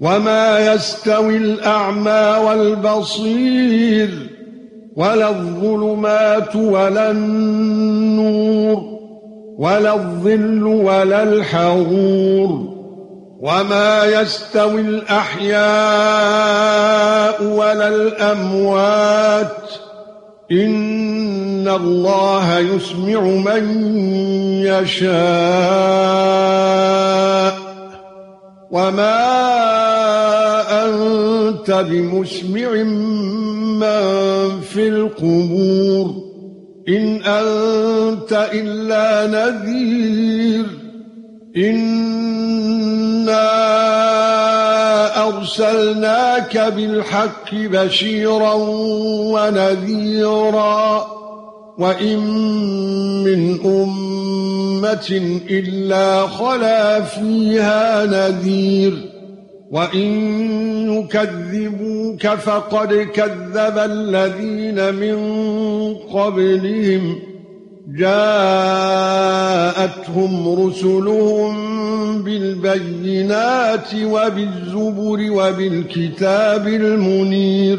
وما يستوي الاعمى والبصير ولا الظلمات ولا النور ولا الظل ولا الحرور وما يستوي الاحياء ولا الاموات ان الله يسمع من يشاء وما انت بمسمع من في القبور ان انت الا نذير إِنَّا ارسلناك بالحق بشيرا ونذيرا وان من امه الا خلا فيها نذير وان يكذبوك فقد كذب الذين من قبلهم جاءتهم رسلهم بالبينات وبالزبر وبالكتاب المنير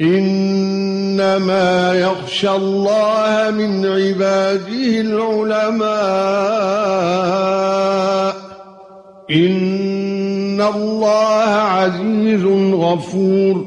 إنما يخشى الله من عباده العلماء. إن الله عزيز غفور.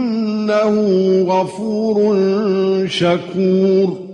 إنه غفور شكور